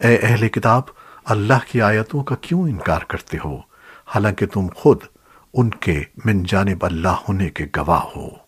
اے اہل کتاب، اللہ کی آیتوں کا کیوں انکار کرتے ہو؟ حالانکہ تم خود ان کے من جانب اللہ ہونے کے گواہ ہو۔